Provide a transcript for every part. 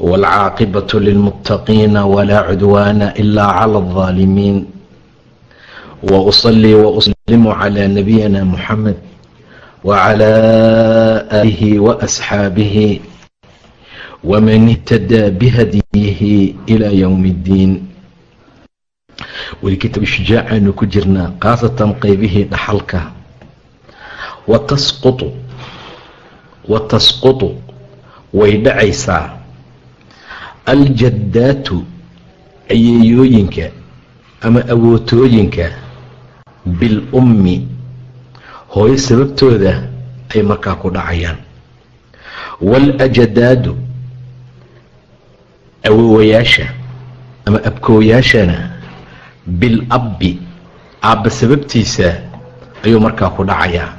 والعاقبة للمتقين ولا عدوان إلا على الظالمين وأصلي وأسلم على نبينا محمد وعلى آله وأصحابه ومن اهتدى بهديه إلى يوم الدين ولكتاب الشجاع أن كجرنا قاسة قيبه دحلك وتسقط وتسقط ويدعيسا aljaddaatu ayeeyooyinka ama awootooyinka bil ummi hooyo sababtooda ay markaa ku dhacayaan. Waalajadaadu awowayaasha ama abkooyaashana bil abbi aabba sababtiisa ayuu markaa ku dhacayaa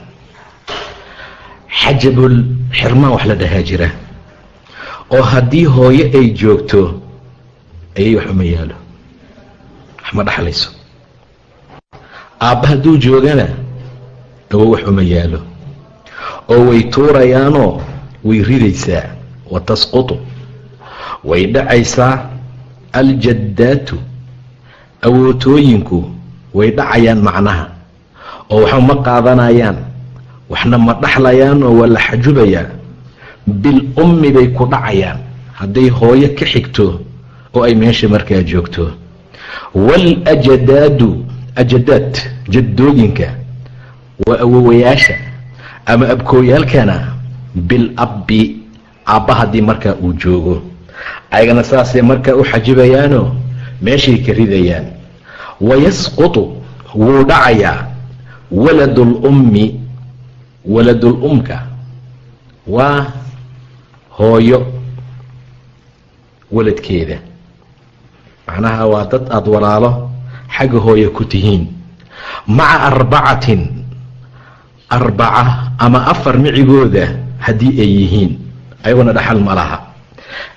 xajabul xirmaan wax la dhahaa jira oo haddii hooyo ay joogto ayay wax uma yaalo wax ma dhaxlayso. Aabba hadduu joogana awo wax uma yaalo oo way tuurayaanoo way ridaysaa wa tasqutu way dhacaysaa. Aljaddaatu awootooyinku way dhacayaan macnaha. Oo waxba ma qaadanayaan. Waxna ma dhaxlayaan oo waa la xajubayaa bil ummi bay ku dhacayaan. Hadday hooyo ka xigto oo ay meesha markaa joogto. Waalajadaadu ajadaad jaddooyinka waa awowayaasha ama abkooyaalkana bil abbi aabba haddii markaa uu joogo. Ayagana saasay markaa u xajibayaanoo meeshay ka ridayaan. Wayasqutu wuu dhacayaa. Waladul ummi waladul umka waa hooyo waladkeeda macnaha waa dad aada walaalo xagga hooyo ku tihiin. Maca arbacatin arbaca ama afar micigooda haddii ay yihiin ayaguna dhaxal ma laha.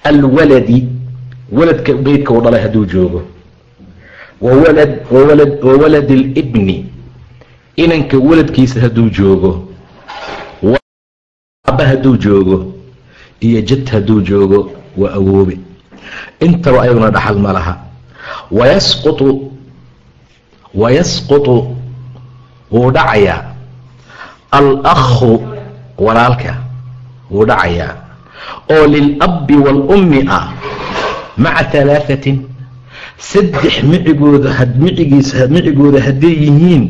Alwaladi waladka beydka uu dhalay hadduu joogo. Wawalad wawalad wawalad alibni inanka waladkiisa hadduu joogo. Aabba hadduu joogo iyo jad hadduu joogo waa awoobe. Intaba ayaguna dhaxal ma laha. Wayasqutu wayasqutu wuu dhacayaa. Alakhu walaalka wuu dhacayaa. Oo lilabbi waalummi ah maca halaahatin saddex micigooda micigiisa micigooda hadday yihiin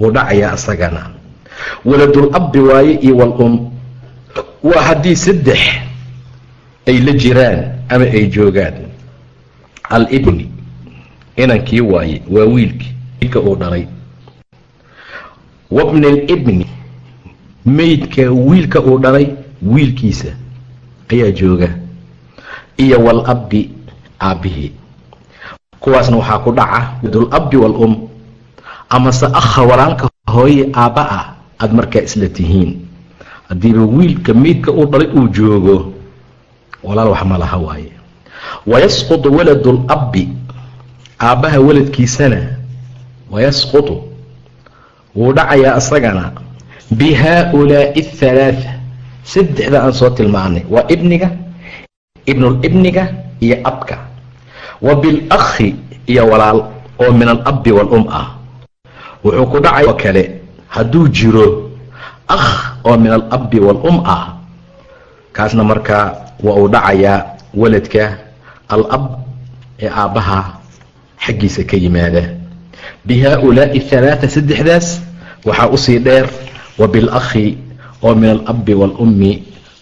wuu dhacayaa isagana waladul abbi waaye iyo wal-um waa haddii saddex ay la jiraan ama ay joogaan. Alibni inankii waaye waa wiilkii wiilka uu dhalay. Wabni alibni meydka wiilka uu dhalay wiilkiisa ayaa jooga. Iyo walabbi aabbihii. Kuwaasna waxaa ku dhaca waladul abbi wal-um amase akha walaalka hooye aabba ah aada markaa isla tihiin haddiiba wiilka meydka uu dhalay uu joogo walaal wax ma laha waaye. Wayasqutu waladul abbi aabbaha waladkiisana wayasqutu wuu dhacayaa isagana bi haa-ulaa'i athalaatha saddexda aan soo tilmaanay waa ibniga ibnulibniga iyo abka. Wa bilakhi iyo walaal oo min alabbi wal-um ah. Wuxuu ku dhacay oo kale hadduu jiro akh oo min alabbi wal-um ah. Kaasna markaa waa uu dhacayaa waladka al-ab ee aabbaha xaggiisa ka yimaada. Bi haa-ulaa'i halaata saddexdaas waxaa u sii dheer wa bilakhi oo min alabbi wal-ummi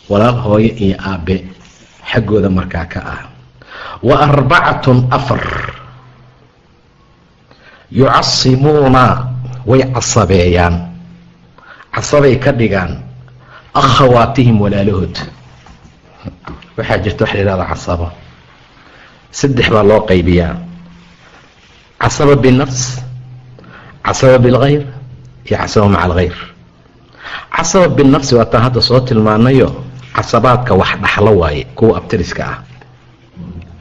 walaal hooyo iyo aabbe xaggooda markaa ka ah. Wa arbacatun afar. Yucasimuuna way casabeeyaan casabay ka dhigaan akhawaatihim walaalahood waxaa jirta waxa la yihahda casabo saddex baa loo qaybiyaa. Casaba binafs casaba bilkhayr iyo casaba maca alkhayr casaba binafsi waataan hadda soo tilmaanayo casabaadka wax dhaxlo waaye kuwa abtiriska ah.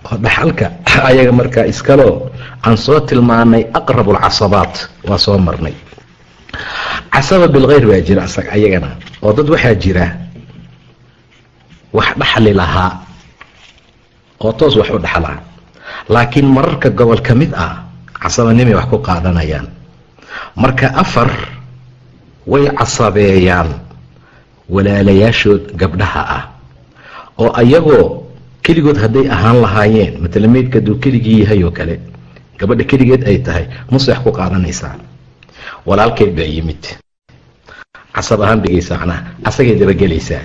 Oo dhaxalka ayaga markaa iskaloo aan soo tilmaanay aqrab alcasabaat waa soo marnay casaba bilkhayr baa jira ayagana. oo dad waxaa jira wax dhaxli lahaa oo toos wax u dhaxlaa. Laakiin mararka gobol ka mid ah casabanimay wax ku qaadanayaan. Marka afar way casabeeyaan walaalayaashood gabdhaha ah. oo ayagoo keligood hadday ahaan lahaayeen matala meydka hadduu keligii yahay oo kale gabadha keligeed ay tahay muse wax ku qaadanaysaa walaalkeed baa yimid. Casab ahaan dhigaysaa macnaha asagay dabagelaysaa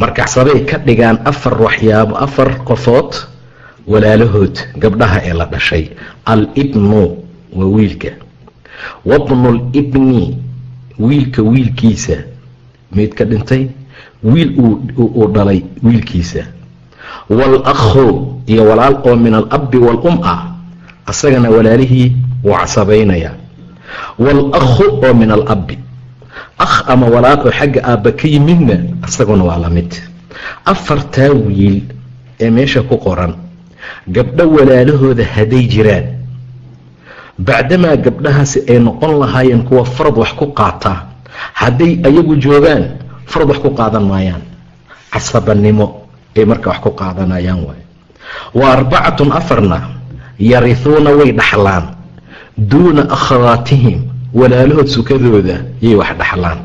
marka casabay ka dhigaan afar waxyaabo afar qofood walaalahood gabdhaha ee la dhashay al-ibnu waa wiilka. Wabnulibni wiilka wiilkiisa meydka dhintay wiil uu dhalay wiilkiisa. Waalakhu iyo walaal oo min alabbi waalum ah asagana walaalihii wuu casabaynaya waalakhu oo min alabbi akh ama walaal oo xagga aabba ka yimidna isaguna waa la mid. Afartaa wiil ee meesha ku qoran gabdho walaalahooda hadday jiraan. Bacdamaa gabdhahaasi ay noqon lahaayeen kuwa farad wax ku qaataa hadday ayagu joogaan farad wax ku qaadan maayaan. Casabanimo ay marka wax ku qaadanayaan waay. Wa arbacatun afarna yarihuuna way dhaxlaan duuna akhawaatihim walaalahood sukadooda yay wax dhaxlaan.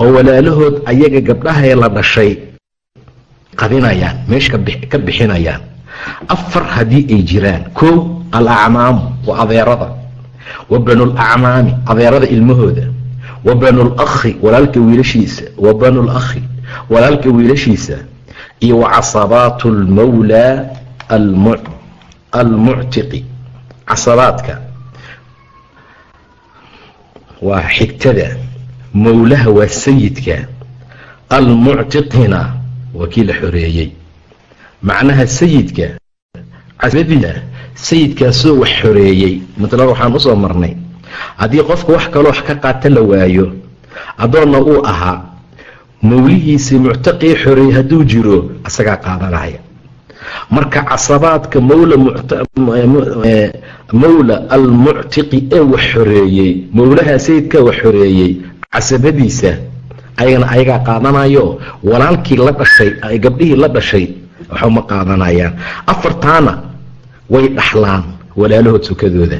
Oo walaalahood ayaga gabdhahaee la dhashay qadinayaan meesha ka bixinayaan. Afar haddii ay jiraan kow alacmaamu waa adeerada. Wa banulacmaami adeerada ilmahooda. Wa banulakhi walaalka wiilashiisa. Wa banulakhi walaalka wiilashiisa. Iyo wa casabaatu lmawlaa almuctiqi casabaadka waa xigtada mowlaha waa sayidka almuctiqina waa kii la xoreeyey. Macnaha sayidka casabadiisa sayidkaasoo wax xoreeyey. Matala waxaan u soo marnay. Haddii qofka wax kaloo wax ka qaata la waayo adoonna uu ahaa mawlihiisii muctaqii xoreeyey hadduu jiro asagaa qaadanaya marka casabaadka mawla mawla almuctiqi ee wax xoreeyey mowlaha sayidka wax xoreeyey casabadiisa ayagana ayagaa qaadanayo walaalkii la dhashay gabdhihii la dhashay waxuma qaadanayaan. Afartaana way dhaxlaan walaalahood sukadooda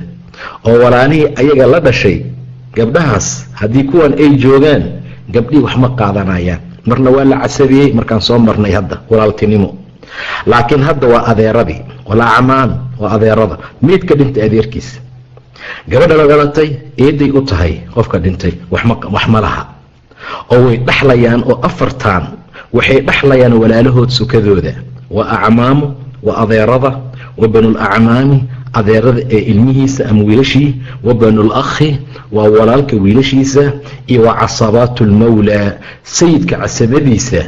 oo walaalihii ayaga la dhashay gabdhahaas haddii kuwan ay joogaan gabdhihii waxma qaadanayaan. Marna waa la casabiyey markaan soo marnay hadda walaaltinimo laakiin hadda waa adeeradii walacmaan waa adeerada. Meydka dhintay adeerkiisa gabadha la dhalatay eeday u tahay qofka dhintay wax ma laha. Oo way dhaxlayaan oo afartaan waxay dhaxlayaan walaalahood sukadooda. Waa acmaamu waa adeerada wa banulacmaami adeerada ee ilmihiisa ama wiilashii wa banulakhi waa walaalka wiilashiisa iyo wa casabaatu lmawlaa sayidka casabadiisa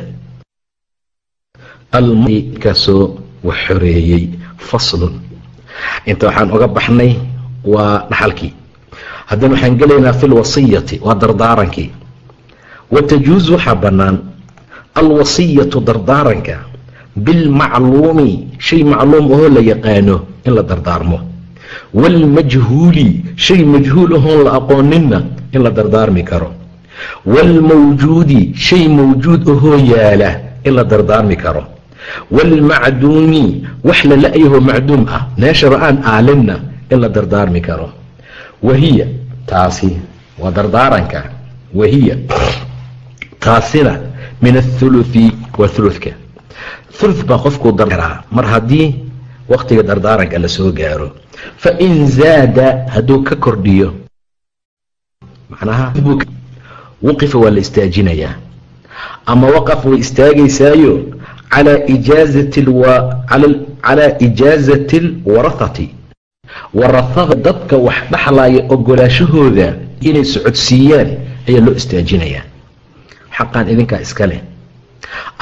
alkaasoo wax xoreeyey. Faslun. Inta waxaan oga baxnay waa dhaxalkii. Haddana waxaan gelaynaa fi lwasiyati waa dardaarankii. Wa tajuusu waxaa bannaan alwasiyatu dardaaranka bilmacluumi shay macluum ahoo la yaqaano in la dardaarmo. Waalmajhuuli shay majhuul ahoon la aqooninna in la dardaarmi karo. Waalmawjuudi shay mawjuud ahoo yaalla in la dardaarmi karo waalmacduumi wax la la-yahoo macduum ah meeshaba aan aalinna in la dardaarmi karo wahiya taasi waa dardaaranka wahiya taasina min athuluthi waa thuluthka thuluth baa qofkuu dardaraa mar haddii waktiga dardaaranka la soo gaaro fa in zaada hadduu ka kordhiyo macnaha waqifa waa la istaajinayaa ama waqaf way istaagaysaayo calaa ijaazati alwarahati warahada dadka wax dhaxlaya ogolaashahooda inay socodsiiyaan ayaa loo istaajinayaa xaqan idinkaa iska leh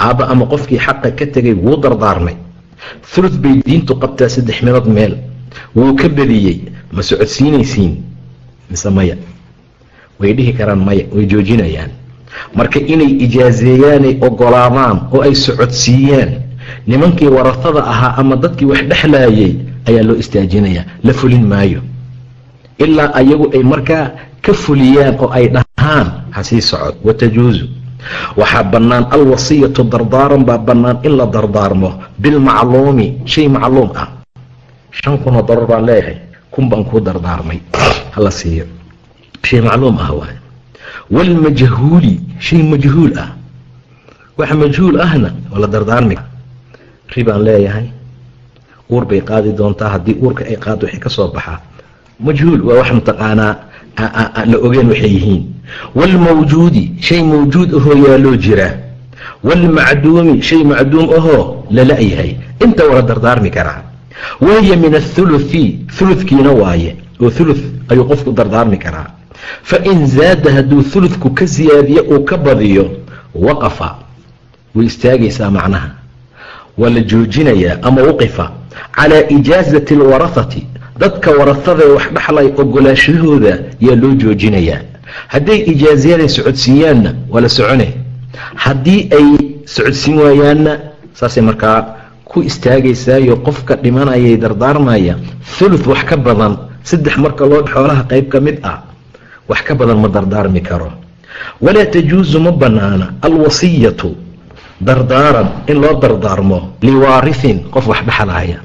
aabba ama qofkii xaqa ka tegay wuu dardaarmay thuluth bay diintu qabtaa saddex meelood meel wuu ka badiyey ma socodsiinaysiin mise maya way dhihi karaan maya way joojinayaan marka inay ijaazeeyaanay ogolaadaan oo ay socodsiiyaan nimankii warafada ahaa ama dadkii wax dhexlaayay ayaa loo istaajinayaa la fulin maayo. Ilaa ayagu ay markaa ka fuliyaan oo ay dhahaan hasii socod watajuusu waxaa bannaan alwasiyatu dardaaran baa bannaan in la dardaarmo bilmacluumi shay macluum ah. Shan kunoo darar baan leeyahay kun baan kuu dardaarmay. Hala siiyo. Shay macluum ah waay waalmajhuuli shay majhuul ah waxa majhuul ahna waa la dardaarmi ribaan leeyahay uur bay qaadi doontaa haddii uurka ay qaado waxay ka baxaa majhuul waa wax mataqaanaa la ogeen waxay yihiin waalmawjuudi shay mawjuud ahoo yaaloo jira waalmacduumi shay macduum ahoo lala-yahay inta wala dardaarmi karaa wahiya min athuluthi thuludkiina waaye oo thuluth ayuu qofku dardaarmi karaa fa in zaada hadduu thuludku ka siyaadiyo uu ka badiyo waqafa. Way istaagaysaa macnaha. Waa la joojinayaa ama wqifa calaa ijaazati alwarahati dadka warahadae wax dhaxlay ogolaashahooda yaa loo joojinayaa. Hadday ijaazayaday socodsiiyaanna waa la socone haddii ay socodsiin waayaanna saasay markaa ku istaagaysaayo qofka dhimanayay dardaarmaya thuluth wax ka badan saddex marka loo xoolaha qayb ka mid ah wax ka badan ma dardaarmi karo. Walaa tajuusu ma bannaana alwasiyatu dardaaran in loo dardaarmo liwaarihin qof wax dhaxalaya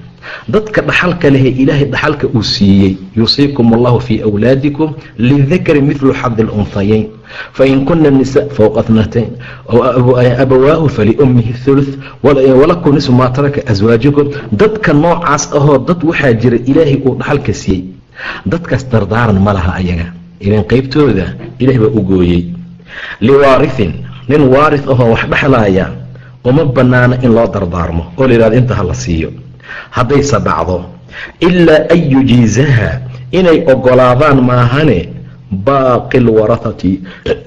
dadka dhaxalka lehe ilaahay dhaxalka uu siiyey yuusiikum allahu fii awlaadikum lidakari midlu xadi lunhayayn fain kuna nisa fowqa tnatayn abawaahu faliummihi thuluth walakum nisfu maa taraka aswaajikum dadka noocaas ahoo dad waxaa jira ilaahay uu dhaxalka siiyey. Dadkaas dardaaran ma laha ayaga ilan qeybtooda ilaah baa u gooyey. Liwaarihin nin waarith ahoo wax dhexlaaya uma bannaana in loo dardaarmo oo la yidhahdo inta ha la siiyo. Haddayse dhacdo ilaa an yujiizaha inay ogolaadaan maahane baaqi lwarahati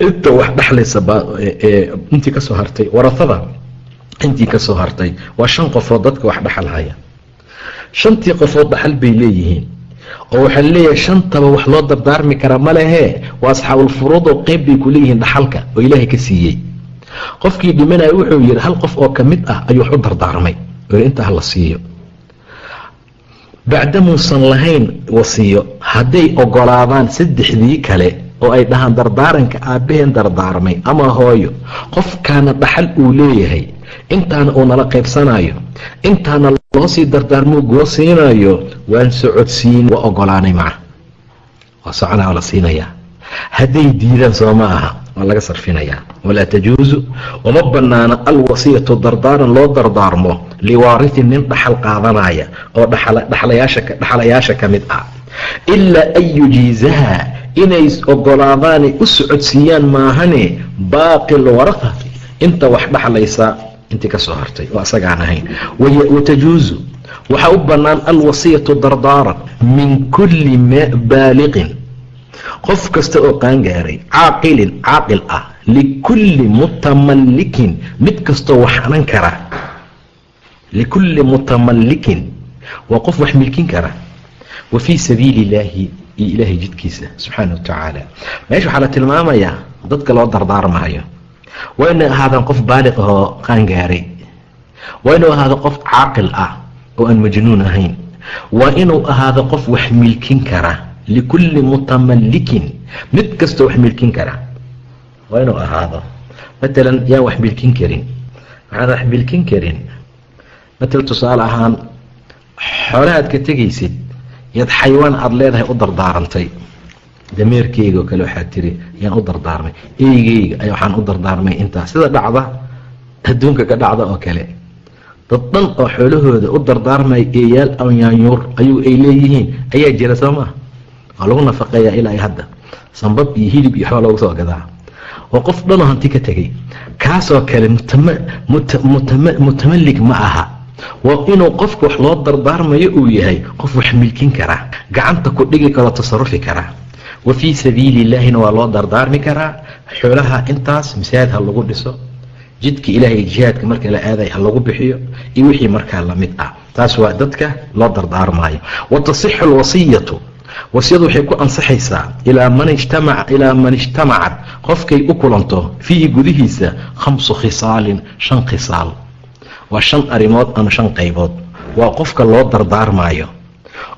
inta wax dhexlaysa intii ka soo hartay warahada intii ka soo hartay waa shan qofood dadka wax dhexalhaya shantii qofood dhaxal bay leeyihiin oo waxaa leeyahay shantaba wax loo dardaarmi kara ma lehee waa asxaabulfuruud oo qeyb bay ku leeyihiin dhaxalka oo ilaahay ka siiyey. Qofkii dhimanaya wuxuu yidhi hal qof oo ka mid ah ayuu wax u dardaarmay oo inta hala siiyo. Bacdamuusan lahayn wasiyo hadday ogolaadaan saddexdii kale oo ay dhahaan dardaaranka aabbaheen dardaarmay ama hooyo qofkaana dhaxal uu leeyahay intaana uu nala qaybsanayo intaana loo sii dardaarmuu goo siinayo waan socodsiin waa ogolaanay maca. Waa soconaa waa la siinayaa. Hadday diidaan soo ma aha waa laga sarfinayaa. Walaa tajuusu uma bannaana alwasiyatu dardaaran loo dardaarmo liwaarihin nin dhaxal qaadanaya oo dhaxlayaasha ka mid ah. Ilaa an yujiizaha inay ogolaadaanay u socodsiiyaan maahane baaqi lwarahati inta wax dhaxlaysa intii ka soo hartay oo asagaan ahayn watajuusu waxaa u bannaan alwasiyatu dardaaran min kulli baaliqin. Qof kasta oo qaangaaray caaqilin caaqil ah likulli mutamallikin mid kastoo wax hanan kara. Likulli mutamallikin waa qof wax milkin kara. Wa fii sabiili illaahi iyo ilaahay jidkiisa subxaana wa tacaala. Meesha waxaa la tilmaamayaa dadka loo dardaarmayo waa inay ahaadaan qof baaliq ahoo qaangaaray waa inuu ahaado qof caaqil ah oo aan majnuun ahayn waa inuu ahaado qof wax milkin kara likulli mutamallikin mid kastoo wax milkin kara waa inuu ahaado matalan yaan wax milkin karin waxaan wax milkin karin matal tusaale ahaan xoolahaad ka tegaysid yaad xayawaan aada leedahay u dardaarantay dameerkeyga oo kale waxaad tiri yaan u dardaarmay. Eygeyga waxaan u dardaarmay intaas. Sida dhacda adduunka ka dhacda oo kale. Dad dhan oo xoolahooda u dardaarmaya eeyaal anyaanyuur ayuu ay leeyihiin. Ayaa jira soo maa waa lagu nafaqeeyaa ilaa hadda. Sambab iyo hilib iyo xool lagu soo gadaa. Oo qof dhanoo hanti ka tegay. Kaasoo kale mutamalik ma aha. Waa inuu qofka wax loo dardaarmayo uu yahay qof wax milkin kara gacanta ku dhigi karo tasarufi kara wa fii sabiili illaahina waa loo dardaarmi karaa xoolaha intaas masaajid ha lagu dhiso? Jidka ilaahay jihaadka marka la aaday ha lagu bixiyo? Iyo wixii markaa la mid ah. Taas waa dadka loo dardaarmaayo. Wa tasixu alwasiyatu wasiyadu waxay ku ansaxaysaa ilaa man ijtamacat qofkay u kulanto fiihi gudihiisa khamsu khisaalin shan khisaal waa shan arrimood ama shan qaybood. Waa qofka loo dardaarmaayo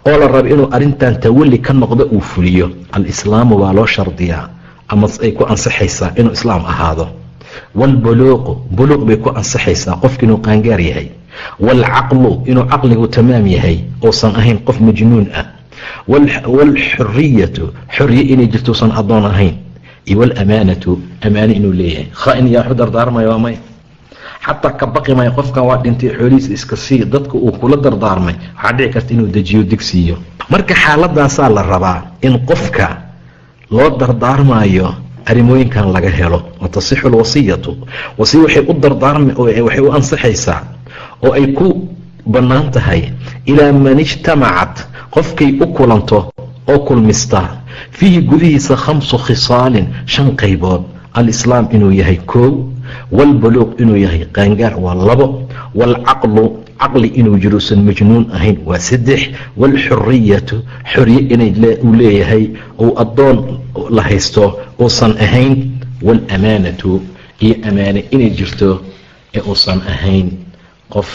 oo la rabo inuu arrintan tawalli ka noqdo uu fuliyo. Alislaamu waa loo shardiyaa ama ay ku ansaxaysaa inuu islaam ahaado. Waalbuluuqu buluuq bay ku ansaxaysaa qofka inuu qaangaar yahay. Waalcaqlu inuu caqligu tamaam yahay uusan ahayn qof majnuun ah. Waalxuriyatu xoriye inay jirto usan addoon ahayn. Iyo waalamaanatu amaano inuu leeyahay. Khaa-in yaa waxu dardaarmaya waa may xataa ka baqi maya qofkan waa dhintay xoolihiisa iska sii dadka uu kula dardaarmay. Waxaa dhici karta inuu dejiyo degsiiyo. Marka xaaladaasaa la rabaa in qofka loo dardaarmayo arrimooyinkan laga helo. Wa tasixu alwasiyatu. Wasiya waxay u dardaarma waxay u ansaxaysaa oo ay ku bannaan tahay ilaa man ijtamacat qofkay u kulanto oo kulmista. Fiihi gudihiisa khamsu khisaalin shan qaybood. Alislaam inuu yahay koow waalbuluuq inuu yahay qaangaar waa labo waalcaqlu caqli inuu jiruusan majnuun ahayn waa saddex waalxuriyatu xoriye inuu leeyahay uu addoon la haysto uusan ahayn waalamaanatu iyo amaane inay jirto ee uusan ahayn qof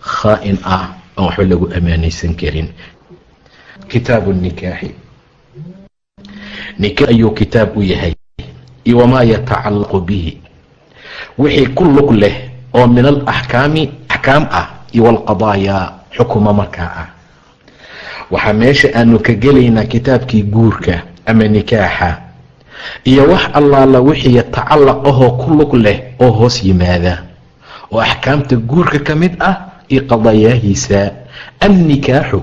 khaa-in ah aan waxba lagu amaanaysan karin kitaabu nikaaxi nikaax ayuu kitaab u yahay iyo wamaa yatacallaqu bihi wixii ku lug leh oo min alaxkaami axkaam ah iyo walqadaayaa xukuma markaa ah. Waxaa meesha aanu ka gelaynaa kitaabkii guurka ama nikaaxa iyo wax allaala wixii yatacallaq ahoo ku lug leh oo hoos yimaada oo axkaamta guurka ka mid ah iyo qadayaahiisa annikaaxu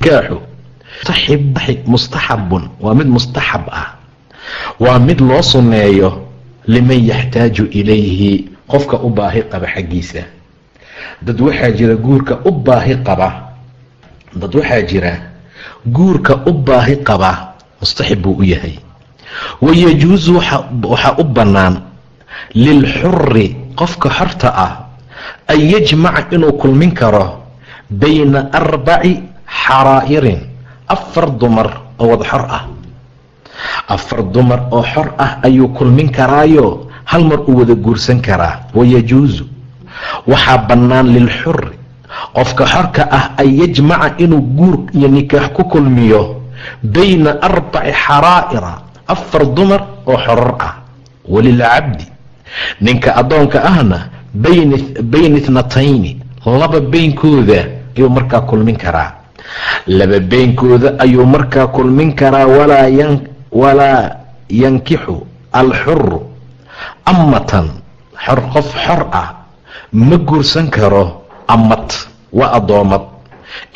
nikaaxu mustaxabun waa mid mustaxab ah waa mid loo sunneeyo liman yaxtaaju ilayhi qofka u baahi qaba xaggiisa. Dad waxaa jira guurka u baahi qaba. Dad waxaa jira guurka u baahi qaba mustaxib buu u yahay. Wayajuusu waxaa u bannaan lilxuri qofka xorta ah an yajmaca inuu kulmin karo bayna arbaci xaraa'irin afar dumar oo wada xor ah afar dumar oo xor ah ayuu kulmin karaayo hal mar uu wada guursan karaa wayajuusu waxaa bannaan lilxuri qofka xorka ah an yajmaca inuu guur iyo nikaax ku kulmiyo bayna arbaci xaraa'ira afar dumar oo xoror ah. Walilcabdi ninka addoonka ahna bayna itnatayni laba beynkooda ayuu markaa kulmin karaa. Laba beynkooda ayuu markaa kulmin karaa walaa yankixu alxuru amatan xor qof xor ah ma guursan karo amad waa addoomad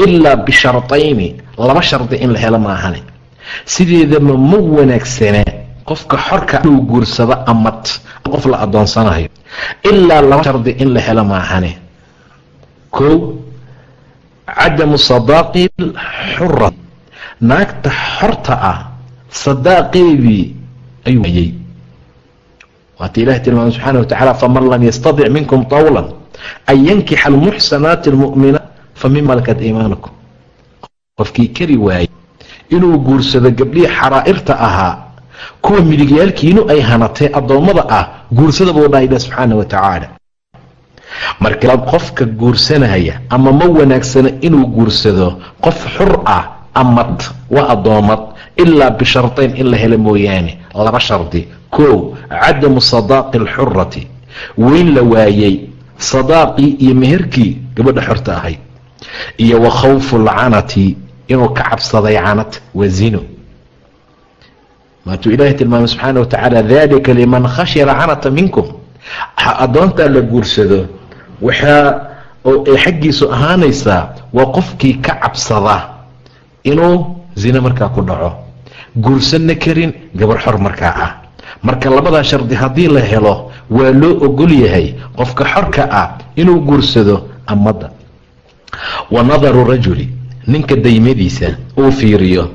ilaa bishartayni laba shardi in la helo maahane sideedaba ma wanaagsana qofka xorka inuu guursado amad qof la addoonsanayo ilaa laba shardi in la helo maahane kow cadamu sadaaqi xura naagta xorta ah sadaaqeedii ayuu waayey waata ilahi tilmaamay subxaana wa tacaala faman lam yastadic minkum tawlan an yankixa almuxsanaati almu'minaat famin malakat iimaanukum qofkii kari waayey inuu guursado gabdhihii xaraa'irta ahaa kuwa midigyaalkiinu ay hanatay addoommada ah guursada buu dhaha ilah subxaana wa tacaala marka qofka guursanaya ama ma wanaagsana inuu guursado qof xur ah amad waa addoommad ilaa bishartayn in la helo mooyaane laba shardi kow cadamu sadaaqi alxurati weyn la waayey sadaaqii iyo meherkii gabadha xorta ahayd iyo wa khawfu alcanati inuu ka cabsaday canad waa zino maatuu ilaahay tilmaamay subxaana wa tacaala dalika liman khashya alcanata minkum addoontaa la guursado waxaa oo ay xaggiisu ahaanaysaa waa qofkii ka cabsada inuu zine markaa ku dhaco guursanna karin gabar xor markaa ah. Marka labadaa shardi haddii la helo waa loo ogol yahay qofka xorka ah inuu guursado amadda wa nadaru rajuli ninka daymadiisa uu fiiriyo.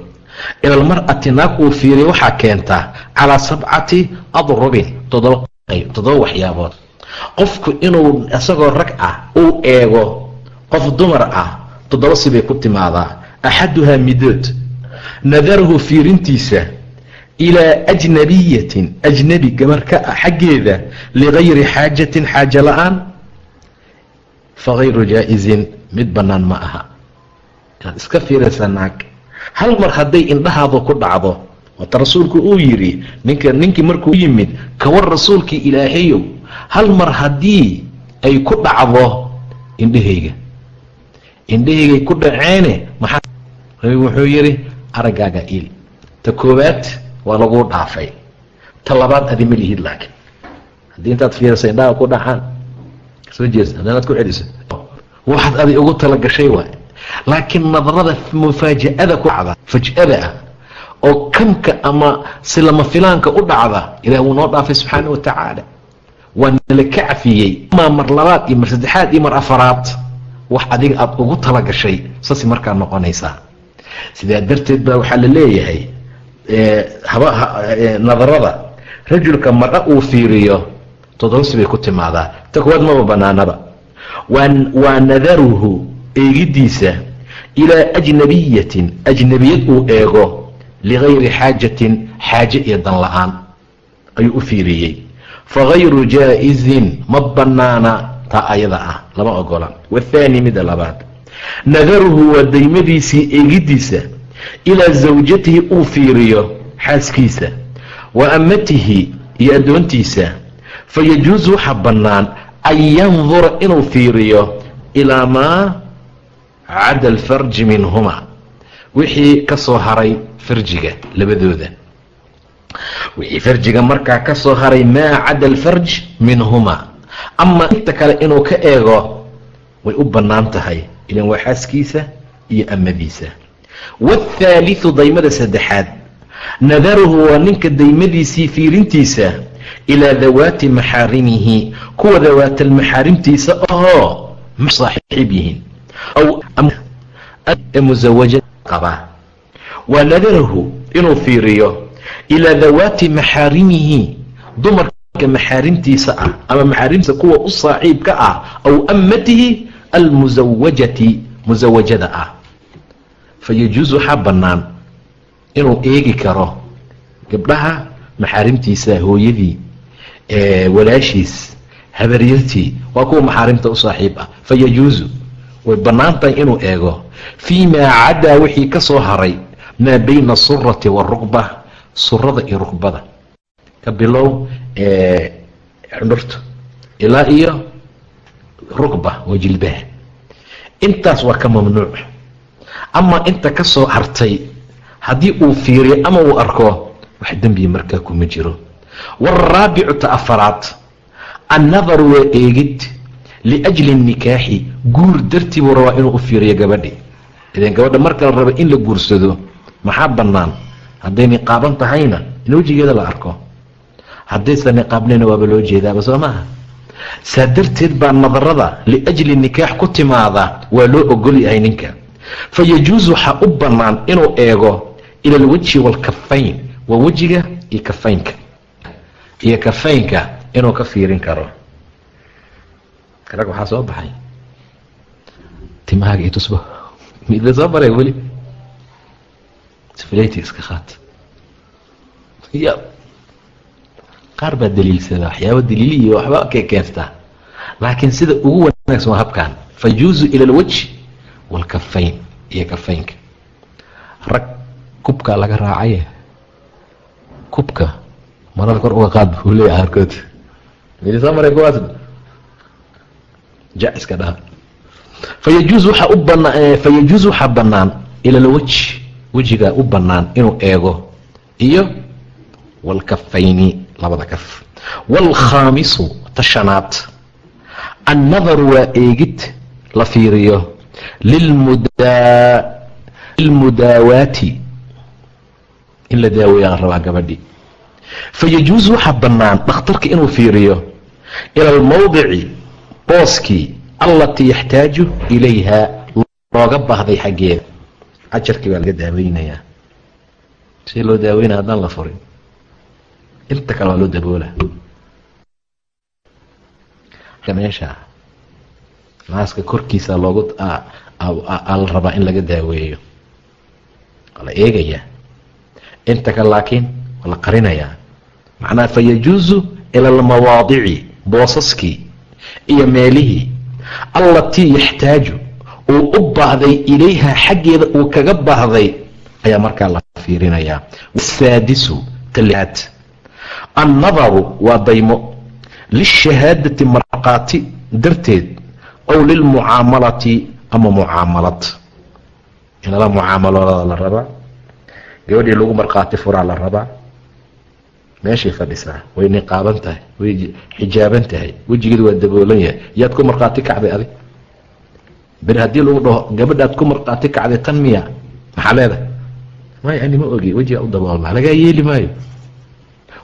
Ilalmar'ati naag uu fiiriyo waxaa keentaa calaa sabcati adrubin toddoba waxyaabood. Qofku inuu isagoo rag ah uu eego qof dumar ah toddoba sibay ku timaadaa axaduhaa midood nadaruhu fiirintiisa ilaa ajnabiyatin ajnabi gabar ka ah xaggeeda ligayri xaajatin xaajo la'aan fagayru jaa-izin mid bannaan ma aha. Inaad iska fiiraysa naag. Hal mar hadday indhahaadu ku dhacdo waata rasuulku uu yidhi ninka ninkii markuu yimid kawar rasuulkii ilaahayow hal mar haddii ay ku dhacdo indhahayga. Indhahaygay ku dhaceene maxaa? Wuxuu yidhi araggaaga il. Ta koowaad waa laguu dhaafay. Ta labaad adi ma lihid laakiin. Haddii intaad fiirisa indhaha ku dhacaan soo jeesa haddanaad ku celiso waxaad adi ugu talagashay waay. Laakiin nadarada mufaaja-ada ku dhacda faj-ada ah oo kamka ama silama filaanka u dhacda ilaah wuu noo dhaafay subxaana wa tacaala waa nala ka cafiyey. Amaa mar labaad iyo mar saddexaad iyo mar afaraad wax adiga aada ugu talagashay saasi markaa noqonaysaa sidaa darteed baa waxaa la leeyahay nadarada rajulka mara uu fiiriyo toddoba bay ku timaadaa. Ta kuwaad maba banaanaba. Waa nadaruhu eegidiisa ilaa ajnabiyatin ajnabiyad uu eego ligayri xaajatin xaaje iyo dan la'aan ayuu u fiiriyey. Fagayru jaa-izin ma banaana taa ayada ah lama ogola wathaani mida labaad nadaruhu waa daymadiisii eegidiisa ilaa zawjatihi uu fiiriyo xaaskiisa wa amatihi iyo addoontiisa fayajuusu waxaa bannaan an yandura inuu fiiriyo ilaa maa cada alfarji minhuma wixii ka soo haray farjiga labadooda. Wixii farjiga markaa ka soo haray maa cada alfarj minhuma ama inta kale inuu ka eego way u bannaan tahay ilan waa xaaskiisa iyo amadiisa waathaalithu daymada saddexaad nadaruhu waa ninka daymadiisii fiirintiisa ilaa dawaati maxaarimihi kuwa dawaatal maxaarimtiisa ahoo saaxiib yihiin aw musawaja qabaa waa nadarahu inuu fiiriyo ilaa dawaati maxaarimihi dumarka maxaarimtiisa ah ama maxaarimta kuwa u saaxiibka ah aw amatihi almusawajati musawajada ah. Fayajuus waxaa bannaan inuu eegi karo gabdhaha maxaarimtiisa hooyadii walaashiis habaryartii waa kuwa maxaarimta u saaxiib ah. Fayajuusu way bannaan tahay inuu eego. Fii maa cadaa wixii ka soo haray maa bayna asurati waarukba surada iyo rukbada ka bilow xundhurta ilaa iyo rukba waa jilbaha. Intaas waa ka mamnuuc. Ama inta ka soo hartay haddii uu fiiriyo ama uu arko wax dembiya markaa kuma jiro. Waaraabicu ta afaraad annadaru waa eegid liajli nikaaxi guur dartii buu rabaa inuu u fiiriyo gabadhi. Idan gabadha marka la rabo in la guursado maxaa bannaan? Hadday niqaaban tahayna in wejigeeda la arko. Haddaysan niqaabnayna waaba loo jeedaaba soo maaha saa darteed baa nadarada liajli nikaax ku timaada waa loo ogol yahay ninka. Fayajuus waxaa u bannaan inuu eego ila alwajhi waalkafayn waa wejiga iyo kafaynka. Iyo kafaynka inuu ka fiirin karo. Rag waxaa soo baxay. Timahaaga itusba midla soo baree weli? Sflati iska qaat qaar baa daliilsada waxyaaba daliili iyo waxba ka keenstaa laakiin sida ugu wanaagsan waa habkan. Fajuuzu ila alwajhi waalkafayn iyo kafaynka rag kubkaa laga raacaye kubka marada kor uga qaad buu leeyahay harkood. Midi soo maray kuwaas ja iska dhaha. Fayajuuz waxaa u banaa fayajuuz waxaa bannaan ila alwajhi wejigaa u bannaan inuu eego. Iyo waalkafayni labada kaf. Waalkhaamisu tashanaad annadaru waa eegid la fiiriyo. Lilmudaawaati. In la daaweeya la rabaa gabadhi. Fayajuuz waxaa bannaan dhakhtarka inuu fiiriyo. Ila almawdici booskii allatii yaxtaaju ilayha looga baahday xaggeeda cajarkii baa laga daaweynayaa si loo daaweynaya haddaan la furin inta kale waa loo daboola meesha naaska korkiisa loogu la rabaa in laga daaweeyo waa la eegayaa inta ka laakiin waa la qarinayaa macnaha fayajuusu ila almawaadici boosaskii iyo meelihii allatii yaxtaaju uu u baahday ilayha xaggeeda uu kaga baahday ayaa markaa la fiirinayaa saadisu taliaad annadaru waa daymo lishahaadati marqaati darteed aw lilmucaamalati ama mucaamalad inala mucaamalooda la rabaa gabadhii lagu markhaati furaa la rabaa meeshay fadhisaa way niqaaban tahay way xijaaban tahay wejigeeda waa daboolan yahay yaad ku markhaati kacday adig beri haddii lagu dhaho gabadhaad ku markhaati kacday tan miya maxaa leedahay may ani ma ogi wejigaa u daboolmaa lagaa yeeli maayo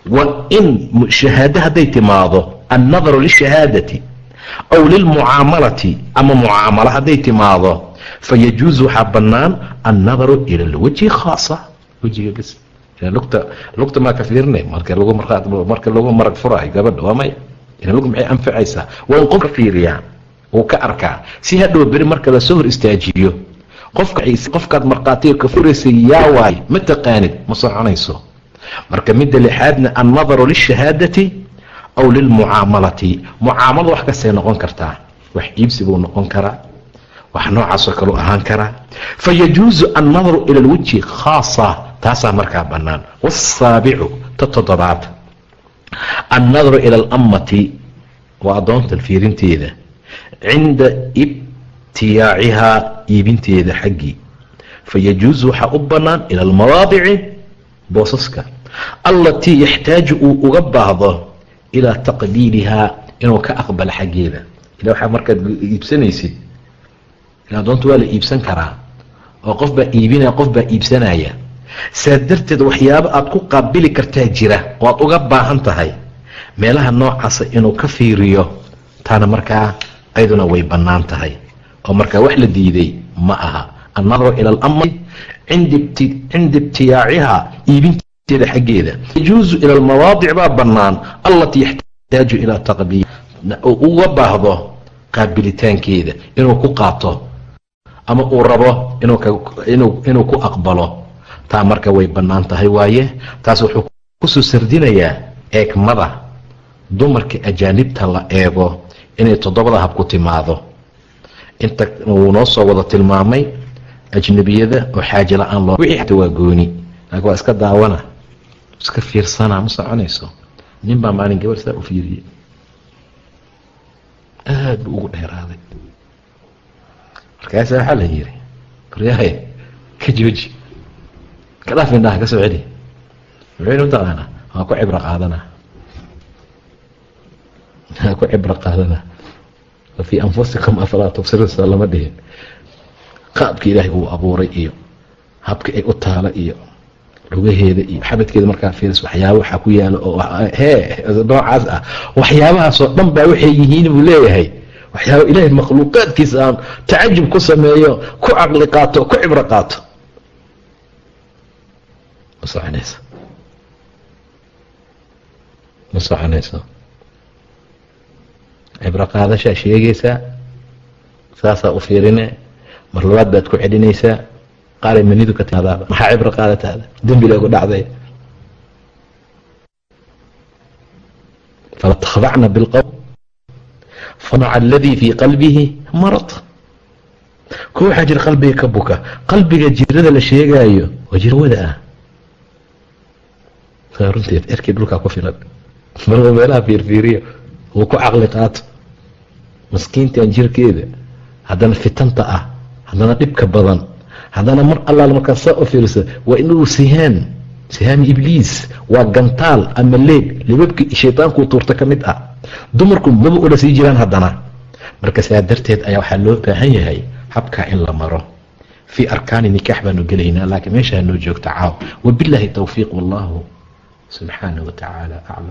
wa in shahaado hadday timaado annadaru lishahaadati aw lilmucaamalati ama mucaamalo hadday timaado fayajuusu waxaa bannaan annadaru ila lwajhi khaasa. Wejiga bas lugta lugta maa ka fiirinay marka lagu marka lagu marag furaayo gabadha waa maya. Ila lug maxay anfacaysaa waa in qofka fiiriyaa uu ka arkaa. Si hadhow beri marka la soo hor istaajiyo qofka qofkaad markhaatiga ka furaysay yaa waay ma taqaanid ma soconayso marka midda lixaadna annadaru lishahaadati aw lilmucaamalati. Mucaamalada wax kastay noqon kartaa wax iibsi buu noqon karaa wax noocaasoo kaleu ahaan karaa fayajuusu annadaru ila lwajhi khaasa. Taasaa markaa bannaan. Wasaabicu ta toddobaad. Annadaru ila alammati waa addoonta fiirinteeda. Cinda ibtiyaacihaa iibinteeda xaggii. Fayajuusu waxaa u bannaan ila almawaadici boosaska allatii yaxtaaju uu uga baahdo ilaa taqbiilihaa inuu ka aqbalo xaggeeda. Ila waxaa markaad iibsanaysid adoonta waa la iibsan karaa oo qof baa iibinaya qof baa iibsanaya. Saa darteed waxyaabo aad ku qaabili kartaa jira oo aad uga baahan tahay meelaha noocaasa inuu ka fiiriyo taana markaa ayaduna way bannaan tahay. Oo markaa wax la diiday ma aha. Annadaru ila alamri cinda ibtiyaacihaa iibinteeda xaggeeda. Yajuusu ila almawaadic baa bannaan allatii yaxtaaju ilaa taqbiil uga baahdo qaabilitaankeeda inuu ku qaato ama uu rabo inuu ku aqbalo. Taa marka way bannaan tahay waaye taas wuxuu ku soo sardinayaa eegmada dumarka ajaanibta la eego inay toddobada hab ku timaado. Inta wuu noo soo wada tilmaamay ajnabiyada oo xaaje la'aan loo wixii waa gooni laakiin waa iska daawana iska fiirsanaa ma soconayso nin baa maalin gabar saa u fiiriyey aad buu ugu dheeraaday. Markaasa waxaa la yiri waryahay ka jooji. Ka dhaaf indhaha ka soo celi. Muxuyna mataqaanaa waa ku cibro qaadana waa ku cibro qaadana wa fii anfusikum afalaa tubsirisa lama dhihin. Qaabka ilaahay uu abuuray iyo habka ay u taala iyo lugaheeda iyo xabadkeeda markaa fiiris waxyaaba waxaa ku yaalla oo hee noocaas ah. Waxyaabahaasoo dhan baa waxay yihiin buu leeyahay. Waxyaaba ilaahay makhluuqaadkiisa aan tacajub ku sameeyo ku caqli qaato ku cibro qaato. Ma soconayso? Ma soconayso? Cibro qaadashaa sheegaysaa saasaa u fiirine mar labaad baad ku celinaysaa qaaray manidu ka timaadaaba maxaa cibro qaadataada dembiga ku dhacday. Fala takhdacna bilqowl famaca aladii fii qalbihi marad. Kuwa waxaa jira qalbiga ka buka. Qalbiga jirada la sheegaayo waa jirawada ah. Runteed erkii dhulkaa ku filan. Marba meelaha fiirfiiriyo uu ku caqli qaato. Maskiintan jirkeeda haddana fitanta ah haddana dhibka badan haddana mar allaal markaa saa u fiirisa waa inuu sihaan sihaami ibliis waa gantaal ama leeb libabkii shaytaankuu tuurta ka mid ah. Dumarku maba ula sii jiraan haddana. Marka saa darteed ayaa waxaa loo baahan yahay habkaa in la maro. Fii arkaani nikaax baanu gelaynaa laakiin meesha hanoo joogta caaw. Wabilaahi towfiiq wallahu subxaanahu wa tacaala aclam